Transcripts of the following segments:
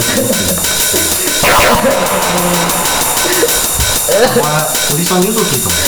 お前おじさんに嘘ついたのだ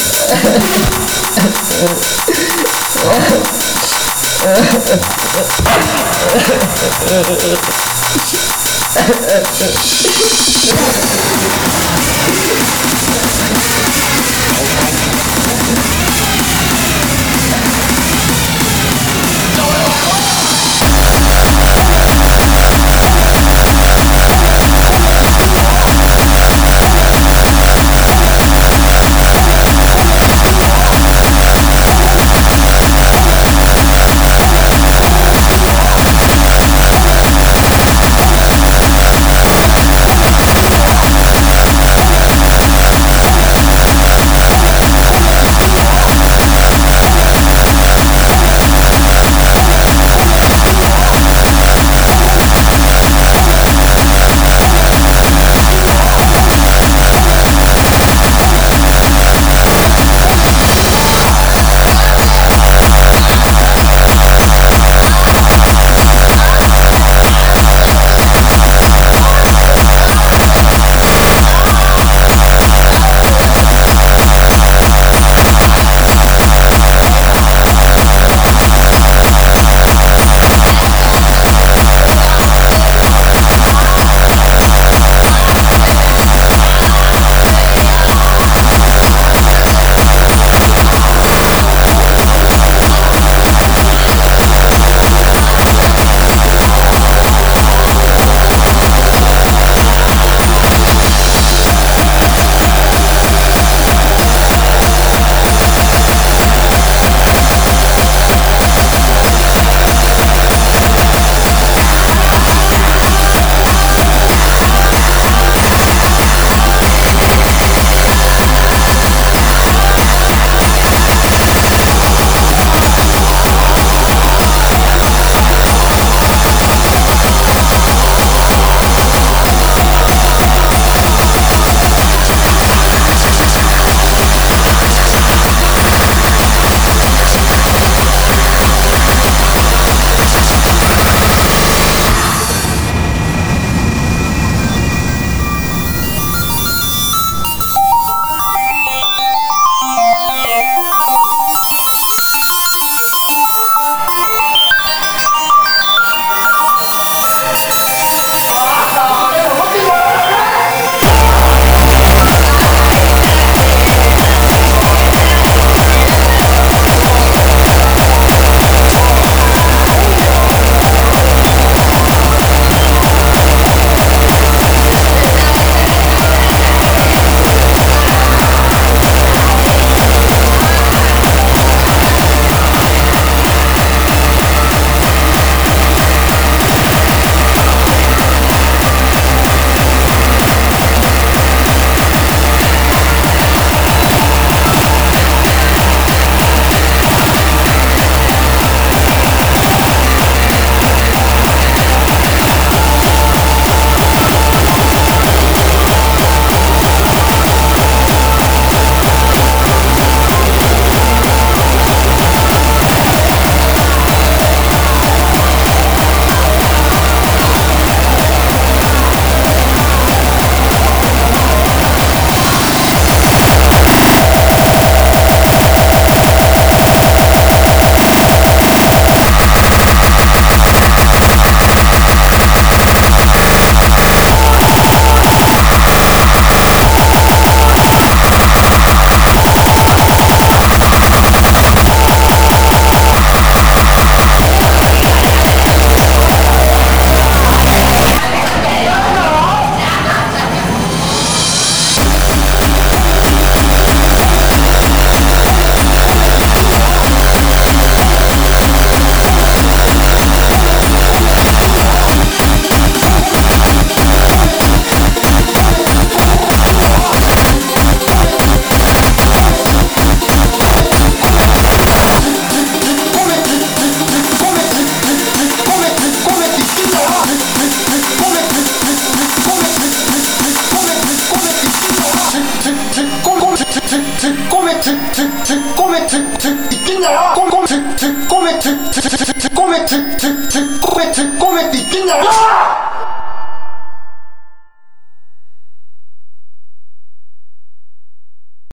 득 꼬매 득득득 꼬매 득득 있겠냐 꼬꼬 득득 꼬매 득득득 꼬매 득득득 꼬매 득 꼬매 있겠냐